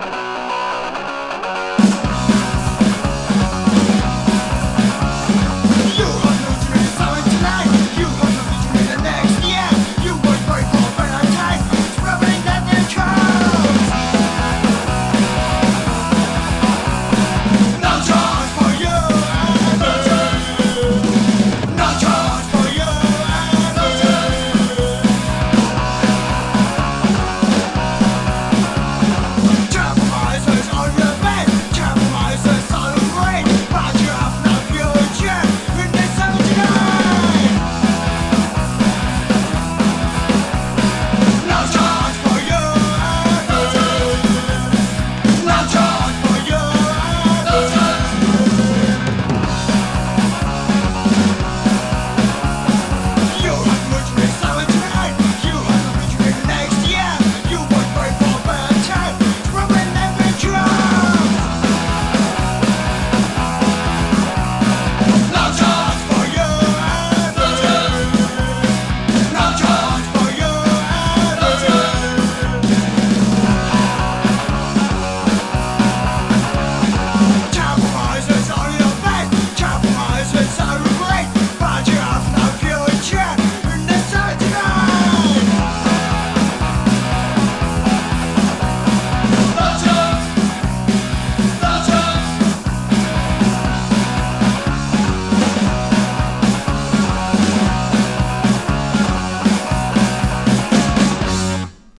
Bye.